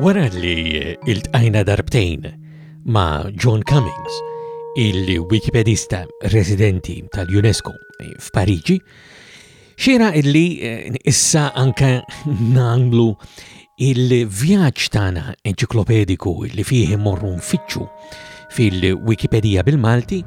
Wara li iltqajna darbtejn ma' John Cummings, il-Wikipedista residenti tal-UNESCO f'Pariġi, xira illi eh, issa anke nagħmlu il-vjaġġ tagħna enċiklopediku li fih immorru nfittxu fil-Wikipedija bil-Malti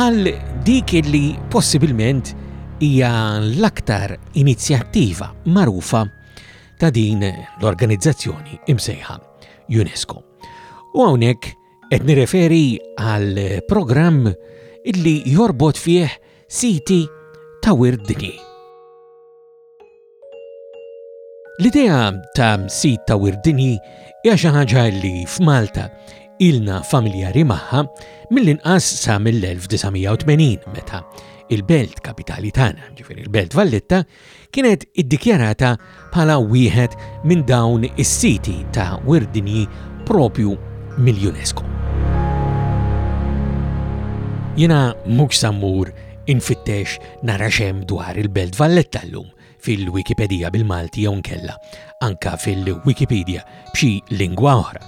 għal dik li possibilment hija l-aktar inizjattiva magħrufa ta' din l-organizzazzjoni imsejħa UNESCO. U hawnhekk qed nirreferi għal programm illi jorbot fih siti ta' wirt dinji. L-idea ta' sit ta' wirt dinji hija xi ħaġa li f'Malta ilna familjari magħha mill-inqas sa mill-1980 meta il-belt kapitali tagħna, ġifier il-belt Valletta, kienet iddikjarata bħala wieħed minn dawn is-siti ta' wirdinji propju mill-UNESCO. Jiena mhux sammur infittex Nara x'hemm dwar il-Belt Valletta llum fil-Wikipedija bil-Malti jew nkella anka fil-Wikipedia b'xi lingwa oħra.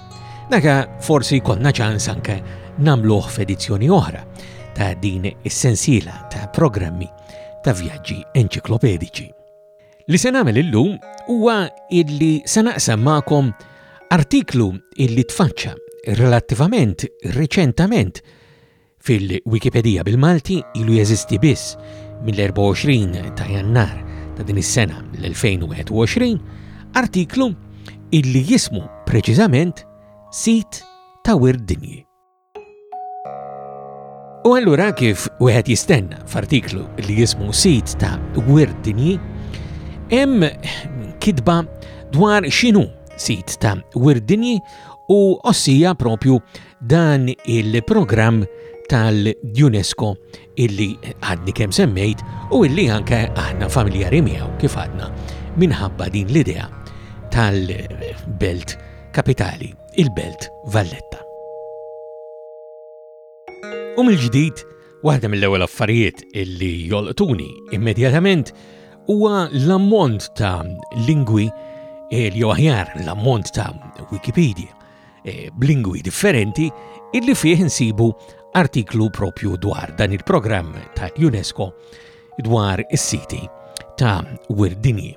Naka forsi konna ċans anke namluħ f'edizzjoni oħra ta' din is-sensiela ta' programmi ta' vjaġġi enċiklopedici. Li se nagħmel illum huwa illi se naqsam magħkom artiklu illi tfaċċa relattivament reċentament Fil-Wikipedija bil-Malti ilu jeżisti biss mill-24 ta' Jannar ta' din is-sena l-2021 artiklu illi jismu preċiżament Sit ta' Wirt Dinji. U allura kif wieħed jistenna f'artiklu li jismu Sit ta' Wirt Dinji, hemm kitba dwar x'inhu sit ta' wirt dinji u ossija propju Dan il-programm tal-UNESCO illi għadni kemm semmejt u illi anke aħna familjari miegħu kif għadna minħabba din l-idea tal-belt kapitali, il-belt Valletta. U mill-ġdid, waħda mill-ewwel affarijiet illi jolqtuni immedjatament huwa l-ammont ta' lingwi eh, jew aħjar l-ammont ta' Wikipedia eh, b'lingwi differenti illi fih insibu artiklu propju dwar dan il-programm ta' UNESCO dwar is-siti ta' Wirdini.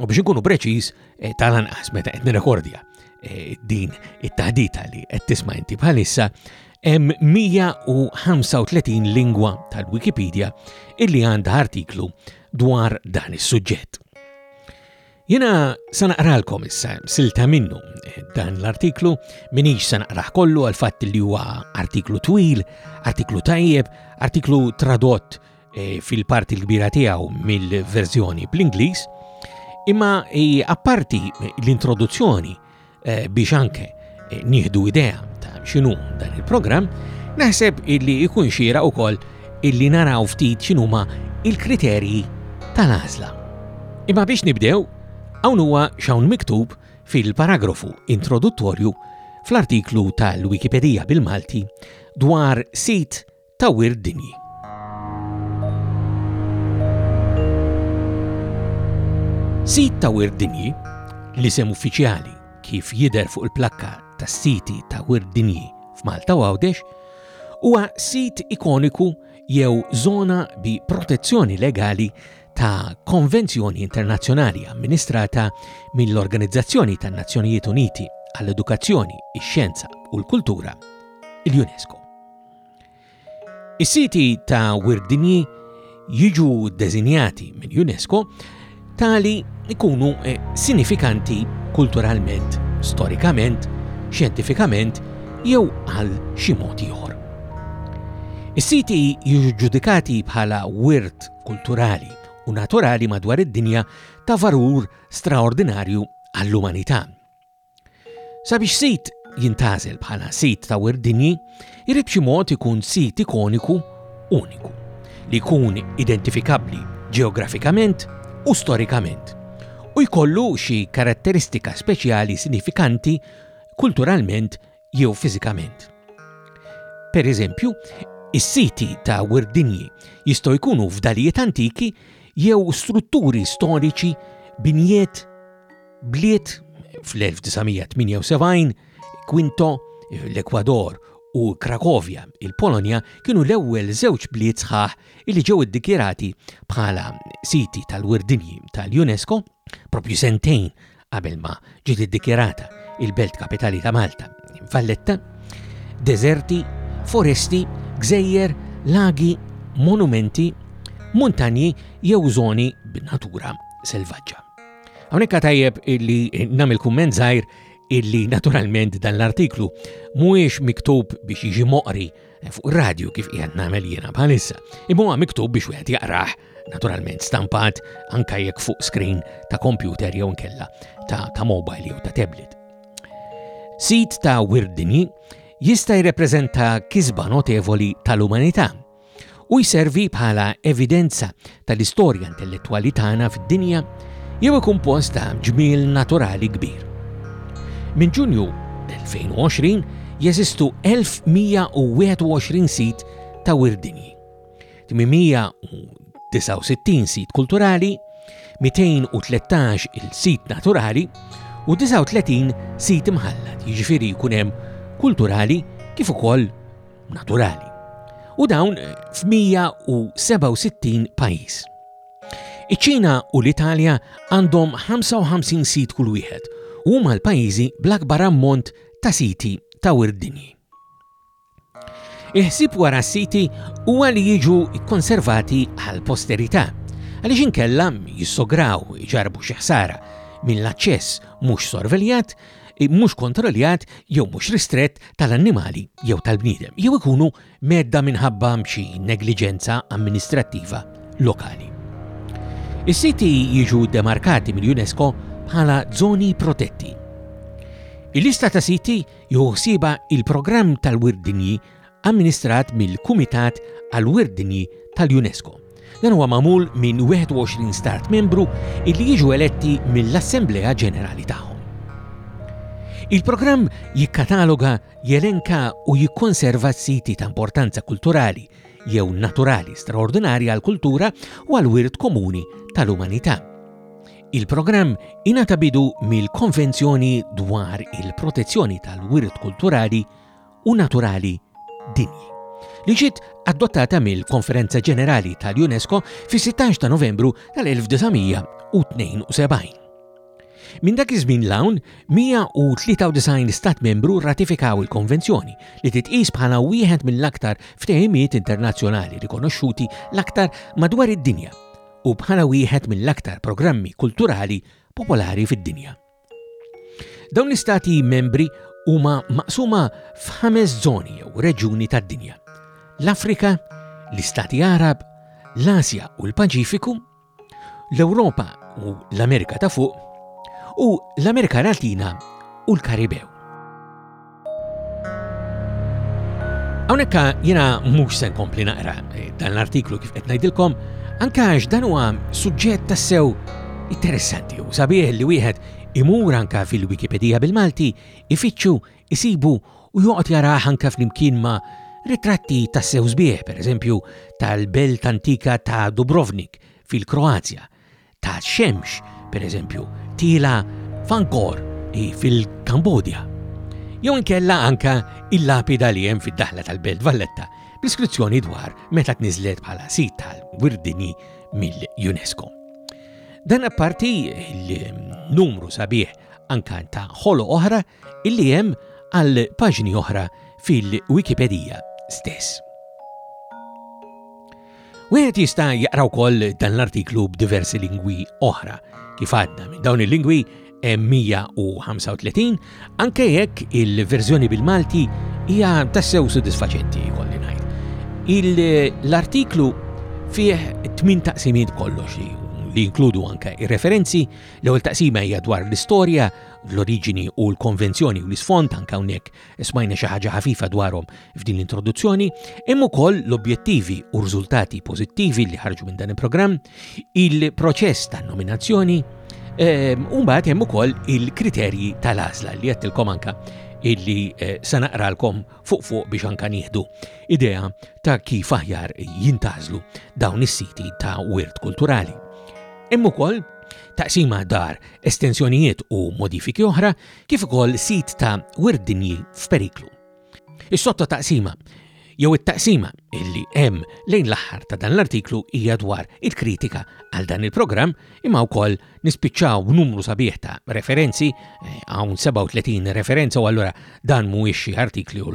U biex nkunu preċiż eh, tal-anqas meta qed nirrekordja eh, din it-taħdita li qed tisma' inti bħalissa hemm 135 lingwa tal-Wikipedia illi għandha artiklu dwar dan is-suġġett. Jena sa naqralkom issa silta minnu dan l-artiklu minix sa naqraħ kollu għal fatt li huwa artiklu twil, artiklu tajjeb, artiklu tradott eh, fil-parti l-kbira tiegħu mill-verżjoni bl-Ingliż, imma eh, apparti l-introduzzjoni Eh, biex anke eh, nieħdu idea ta' xinu dan il-programm, naħseb illi ikun xira ukoll illi naraw ftit x'inhuma il-kriterji tal-għażla. Imma biex nibdew, hawn huwa xawn miktub fil-paragrafu introduttorju fl-artiklu tal-Wikipedija bil-Malti dwar sit ta' wirt dinji. Sit ta' wirt dinji, l-isem uffiċjali kif jidher fuq il-plakka tas-siti ta' wirt dinji f'Malta u Għawdex, huwa sit ikoniku jew żona bi protezzjoni legali ta' konvenzjoni internazzjonali amministrata mill-Organizzazzjoni tan-Nazzjonijiet Uniti għall-Edukazzjoni, ix-Xjenza u l-Kultura, l-UNESCO. Is-siti ta' wirt dinji jiġu deżinjati minn UNESCO tali ikunu eh, sinifikanti kulturalment, storikament, xjentifikament jew għal xi mod ieħor. Is-siti jiġu ġudikati bħala wirt kulturali u naturali madwar id-dinja ta' varur straordinarju għall-umanità. Sabiex sit jintgħażel bħala sit ta' wirt dinji, irid b'xi mod ikun sit ikoniku uniku, li jkun identifikabbli ġeografikament u storikament, u jkollu xi karatteristika speċjali sinifikanti kulturalment jew fiżikament. Pereżempju, is-siti ta' wirt dinji jistgħu jkunu fdalijiet antiki jew strutturi storiċi, binjiet, Bliet fl-1978, Quinto, l-Ekwador, u Krakovja, il-Polonja, kienu l-ewwel żewġ bliet sħaħ li ġew iddikjerati bħala siti tal-wirdinji tal-UNESCO propju sentejn qabel ma ġiet iddikjerata il-belt kapitali ta' Malta, Valletta, deżerti, foresti, gżejjer, lagi, monumenti, muntanji jew żoni b'natura selvaġġa. Hawnhekk tajjeb illi nagħmel kumment żgħir illi naturalment dan l-artiklu mhuwiex miktub biex jiġi moqri fuq radju kif qiegħed nagħmel jiena bħalissa. Imma huwa miktub biex wieħed jaqrah naturalment stampat anka jekk fuq screen ta' kompjuter jew nkella ta', ta mobile jew ta' tablet. Sit ta' Wirdini jista' jirrepreżenta kisba notevoli tal-umanità u jservi bħala evidenza tal-istorja intellettwali tagħna fid-dinja jew ikun post ta' ġmiel naturali kbir. Minn Ġunju 2020 jeżistu 1121 sit ta' wirdinji, 869 sit kulturali, 213 il-sit naturali u 39 sit imħallat, jiġifieri jkun hemm kulturali kif ukoll naturali. U dawn eh, f'167 pajjiż. Iċ-Ċina u l-Italja għandhom 55 sit kull wieħed u huma l-pajjiżi bl-akbar ammont ta' siti ta' wirdinji. Il-ħsib wara s-siti huwa li jiġu konservati għal posterità għaliex inkella jissograw iġarbu xi ħsara minn l-aċċess mhux sorveljat mhux kontrolljat jew mhux ristrett tal-annimali jew tal-bniedem, jew ikunu medda minħabba xi negliġenza amministrattiva lokali. Is-siti jiġu demarkati mill-UNESCO bħala żoni protetti. Il-lista ta' siti jew ħsieba il-programm tal-wirt dinji amministrat mill-Kumitat għall-Wirt Dinji tal-UNESCO. Dan huwa magħmul minn 21 stat membru illi jiġu eletti mill-Assemblea Ġenerali tagħhom. Il-programm jikkataloga, jelenka u jikkonserva siti ta' importanza kulturali jew naturali straordinarja għal kultura u għal wirt komuni tal-umanità. Il-programm ingħata bidu mill-Konvenzjoni dwar il-Protezzjoni tal-Wirt Kulturali u Naturali Dinji, li ġiet adottata mill-Konferenza Ġenerali tal-UNESCO fis-16 ta' Novembru tal-1972. Minn dak iż-żmien 'l hawn, 193 Stat Membru rratifikaw il-Konvenzjoni, li titqies bħala wieħed mill-aktar ftehimiet internazzjonali rikonoxxuti l-aktar madwar id-dinja u bħala wieħed mill-aktar programmi kulturali popolari fid-dinja. Dawn l-Istati membri huma maqsuma f'ħames żoni jew reġjuni tad-dinja. L-Afrika, l-Istati Għarab, l-Asja u l-Paċifiku, l-Ewropa u l-Amerika ta' Fuq, u l-Amerika Latina u l-Karibew. Hawnhekk jiena mhux se nkompli naqra eh, dan l-artiklu kif qed ngħidilkom, anke għax dan huwa suġġett tassew interessanti u sabiħ li wieħed imur anka fil-Wikipedija bil-Malti ifittxu, isibu u joqgħod jaraħ anka flimkien ma' ritratti ta' sew sbieħ, pereżempju tal-belt antika ta' Dubrovnik fil-Kroazja, ta' xemx, per eżempju, tiela f'Angkor fil-Kambodja, jew inkella anke il-lapida li hemm fid-daħla tal-Belt Valletta b'deskrizzjoni dwar meta tniżżlet bħala Sit tal-Wirt Dinji mill-UNESCO. Dan apparti l-numru sabiħ anke ta' ħoloq oħra illi hemm għal paġni oħra fil-Wikipedija stess. Wieħed jista' jaqra wkoll dan l-artiklu b'diversi lingwi oħra. Kif għadna minn dawn il-lingwi 135, anke jekk il-verżjoni bil-Malti hija tassew sodisfaċenti kolli ngħid. L-artiklu fih tmin taqsimiet kollox li jinkludu anke referenzi l-ewwel taqsima hija dwar l-istorja l-oriġini u l-konvenzjoni u l-isfond anke hawnhekk smajna xi ħaġa ħafifa dwarhom f'din l-introduzzjoni, imma ukoll l-objettivi u r-riżultati pożittivi li ħarġu minn dan il-programm, il-proċess ta' nominazzjoni, ehm, u mbagħad hemm ukoll il-kriterji tal-għażla li qedtilkom anka illi eh, se naqralkom fuq fuq biex anka nieħdu idea ta' kif aħjar jintażlu dawn is-siti ta' wirt kulturali. Imma ukoll taqsima dar, estensjonijiet u modifiki oħra, kif ukoll sit ta' wirt dinji f'periklu. Is-sotto taqsima jew it-taqsima illi hemm lejn l-aħħar ta' dan l-artiklu hija dwar il-kritika għal dan il-programm imma wkoll nispiċċaw b'numru sabiħ ta' referenzi eh, hawn 37 referenza u allura dan mhuwiex xi artikli u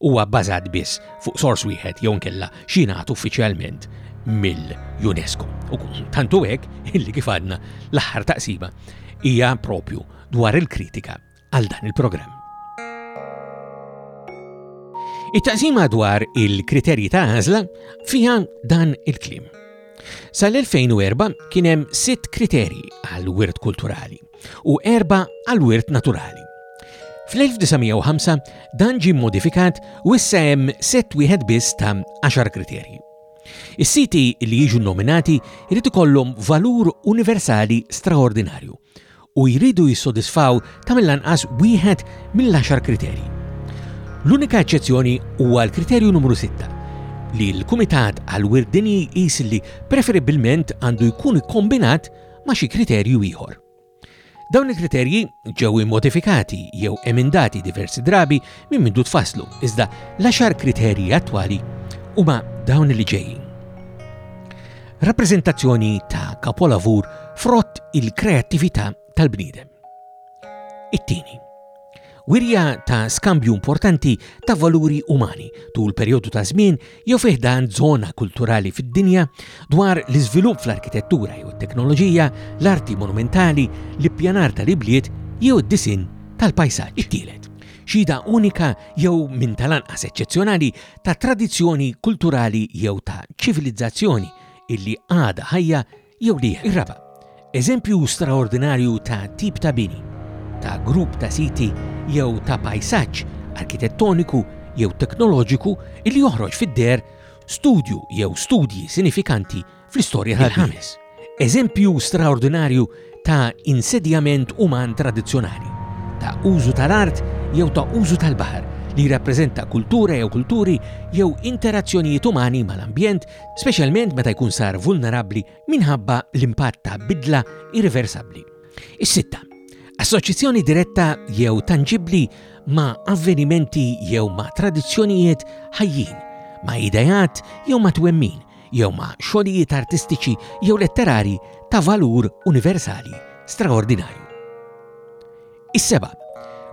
huwa bbażat biss fuq sors wieħed jew inkella x'jingħad uffiċjalment mill-UNESCO. U tantu hekk illi kif għadna l-aħħar taqsima hija propju dwar il-kritika għal dan il-programm. It-taqsima dwar il-kriterji ta' għażla fiha dan il-klim. Sal-2004 kien hemm sitt kriterji għal wirt kulturali u erba' għall-wirt naturali. Fl-1905 dan ġie modifikat u issa hemm set wieħed biss ta' 10 kriterji. Is-siti li jiġu nominati jrid ikollhom valur universali straordinarju u jridu jissodisfaw ta' mill-anqas wieħed mill-10 kriterji. L-unika eċċezzjoni huwa l-kriterju numru 6 li l-Kumitat għal Wirdini jis li preferibbilment għandu jkun ikkombinat ma' xi kriterju ieħor. Dawn il-kriterji ġew immodifikati jew emendati diversi drabi minn mindu tfasslu, iżda l-għaxar kriterji attwali huma dawn li ġejjin. Rappreżentazzjoni ta' kapolavur frott il-kreattività tal-bniedem. It-tieni, Wirja ta' skambju importanti ta' valuri umani tul perjodu ta' żmien jew fih dan żona kulturali fid-dinja dwar l-iżvilupp fl-arkitettura jew it-teknoloġija, l-arti monumentali, l-ippjanar tal-ibliet jew id-disinn tal-pajsaġġ. It-tielet, xhieda unika jew minn tal-anqas eċċezzjonali ta' tradizzjoni kulturali jew ta' ċivilizzazzjoni illi għadha ħajja Jew li r-raba', eżempju straordinarju ta' tip ta' bini, ta' grupp ta' siti jew ta' pajsaġġ arkitettoniku jew teknoloġiku li joħroġ fid-deher studju jew studji sinifikanti fl-istorja tal-bini. Il-ħames, eżempju straordinarju ta' insedjament uman tradizzjonali, ta' użu tal-art jew ta' użu tal-baħar li jirrappreżenta kultura jew kulturi jew interazzjonijiet umani mal-ambjent speċjalment meta jkun sar vulnerabbli minħabba l-impatt ta' bidla irriversabbli. Is-sitta, assoċjazzjoni diretta jew tanġibbli ma' avvenimenti jew ma' tradizzjonijiet ħajjin, ma' idejat jew ma' twemmin, jew ma' xogħlijiet artistiċi jew letterari ta' valur universali straordinarju. Is-seba,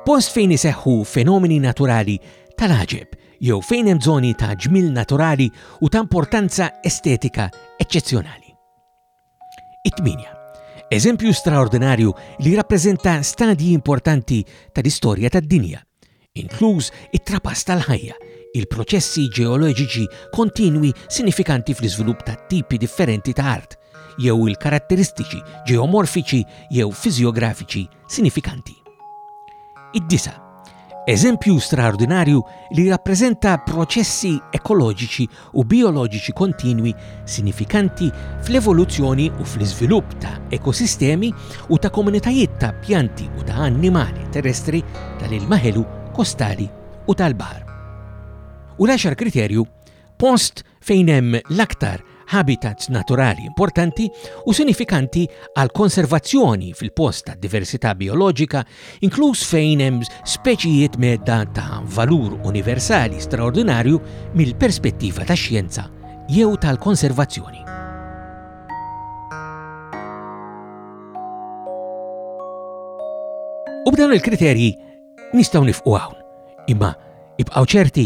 post fejn iseħħu fenomeni naturali tal-aġeb jew fejn hemm żoni ta' ġmiel naturali u ta' importanza estetika eċċezzjonali. It-tmienja. Eżempju straordinarju li jirrappreżenta stadji importanti tal-istorja tad-dinja, inkluż it-trapass tal-ħajja, il-proċessi ġeoloġiċi kontinwi sinifikanti fl-iżvilupp ta' tipi differenti ta' art, jew il-karatteristiċi ġeomorfiċi jew fiżjografiċi sinifikanti. Id-disa, eżempju straordinarju li jirrappreżenta proċessi ekoloġiċi u bioloġiċi kontinwi sinifikanti fl-evoluzzjoni u fl-iżvilupp ta' ekosistemi u ta' komunitajiet ta' pjanti u ta' annimali terrestri tal-ilma ħelu, kostali u tal-baħar. U l-għaxar kriterju, post fejn hemm l-aktar habitats naturali importanti u sinifikanti għal konservazzjoni fil-post ta' diversità bioloġika, inkluż fejn hemm speċijiet medda ta' valur universali straordinarju mill-perspettiva ta' xjenza jew tal-konservazzjoni. U b'dan il-kriterji nistgħu nifqu hawn, imma ibqgħu ċerti